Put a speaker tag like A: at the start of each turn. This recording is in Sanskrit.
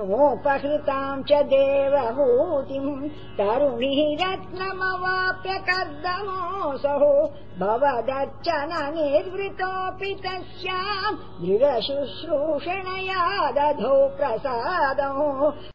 A: ोपहृताम् च देवभूतिम् कर्दमोऽसौ भवदर्चन निर्वृतोऽपि तस्याम् दृढशुश्रूषणया दधौ प्रसादौ।